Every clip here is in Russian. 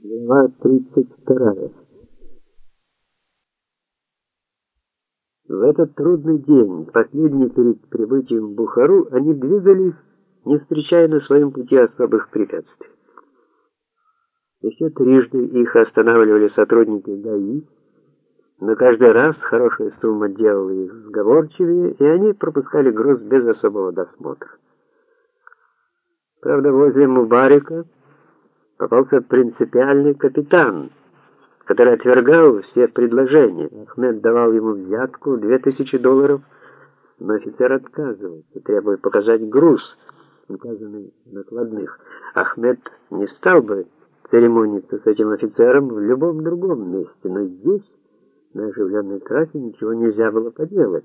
Глава 32. В этот трудный день, последний перед прибытием в Бухару, они двигались, не встречая на своем пути особых препятствий. Еще трижды их останавливали сотрудники ГАИ, но каждый раз хорошая сумма делала их сговорчивее, и они пропускали груз без особого досмотра. Правда, возле Мубарика попался принципиальный капитан, который отвергал все предложения. Ахмед давал ему взятку 2000 долларов, но офицер отказывался, требуя показать груз, указанный в накладных. Ахмед не стал бы церемониться с этим офицером в любом другом месте, но здесь, на оживленной трассе, ничего нельзя было поделать.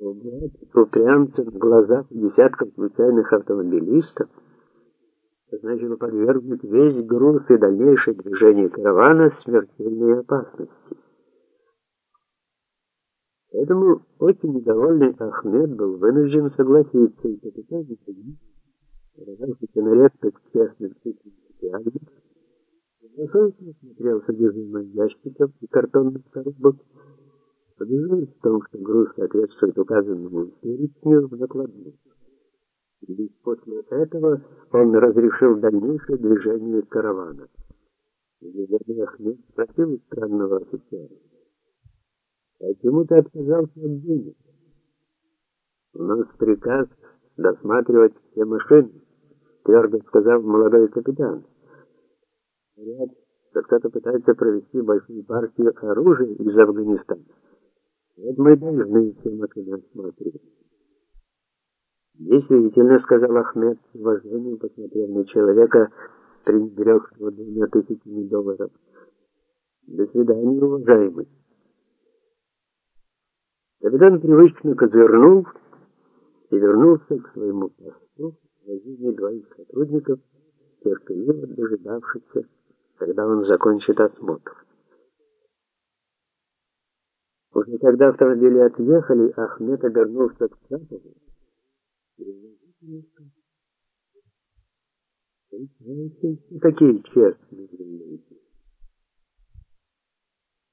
Убрать упрямца в глазах десятков случайных автомобилистов — значило подвергнуть весь груз и дальнейшее движение каравана смертельной опасности. Поэтому очень недовольный Ахмед был вынужден согласиться и капитан оказавшийся на редкость честным и принципиальным, смотрел содержимое ящиков и картонных коробок, убеждаясь в том, что груз соответствует указанному перечню в накладных. Лишь после этого он разрешил дальнейшее движение каравана. Неверный Ахмед спросил странного офицера. «Почему ты отказался от денег?» «У нас приказ досматривать все машины», — твердо сказал молодой капитан. «Говорят, что кто-то пытается провести большую партию оружия из Афганистана. Вот мы должны все машины осматривать». Действительно, сказал Ахмед, с посмотрев на человека, пренебрегшего двумя тысячами долларов. До свидания, уважаемый. Капитан привычно козырнул и вернулся к своему посту в возине двоих сотрудников, терпеливо дожидавшихся, когда он закончит осмотр. Уже когда автомобили отъехали, Ахмед обернулся к Цапову Какие честные люди.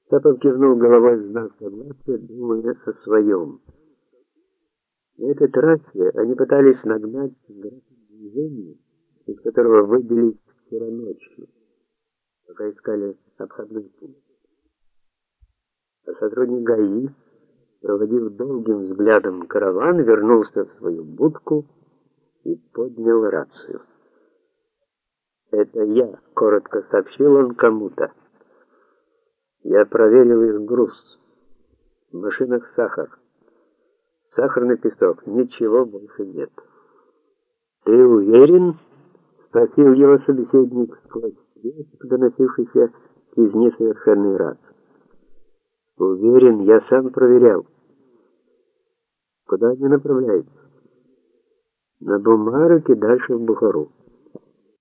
Сапов кивнул головой в знак согласия, думая о своем. На этой трассе они пытались нагнать график движения, из которого выбились вчера ночью, пока искали обходной путь. А сотрудник ГАИ проводив долгим взглядом караван, вернулся в свою будку и поднял рацию. «Это я», — коротко сообщил он кому-то. «Я проверил их груз. В машинах сахар. Сахарный песок. Ничего больше нет». «Ты уверен?» — спросил его собеседник сквозь доносившийся из несовершенной рации. Уверен, я сам проверял. Куда они направляются? На Бумаруке дальше в Бухару.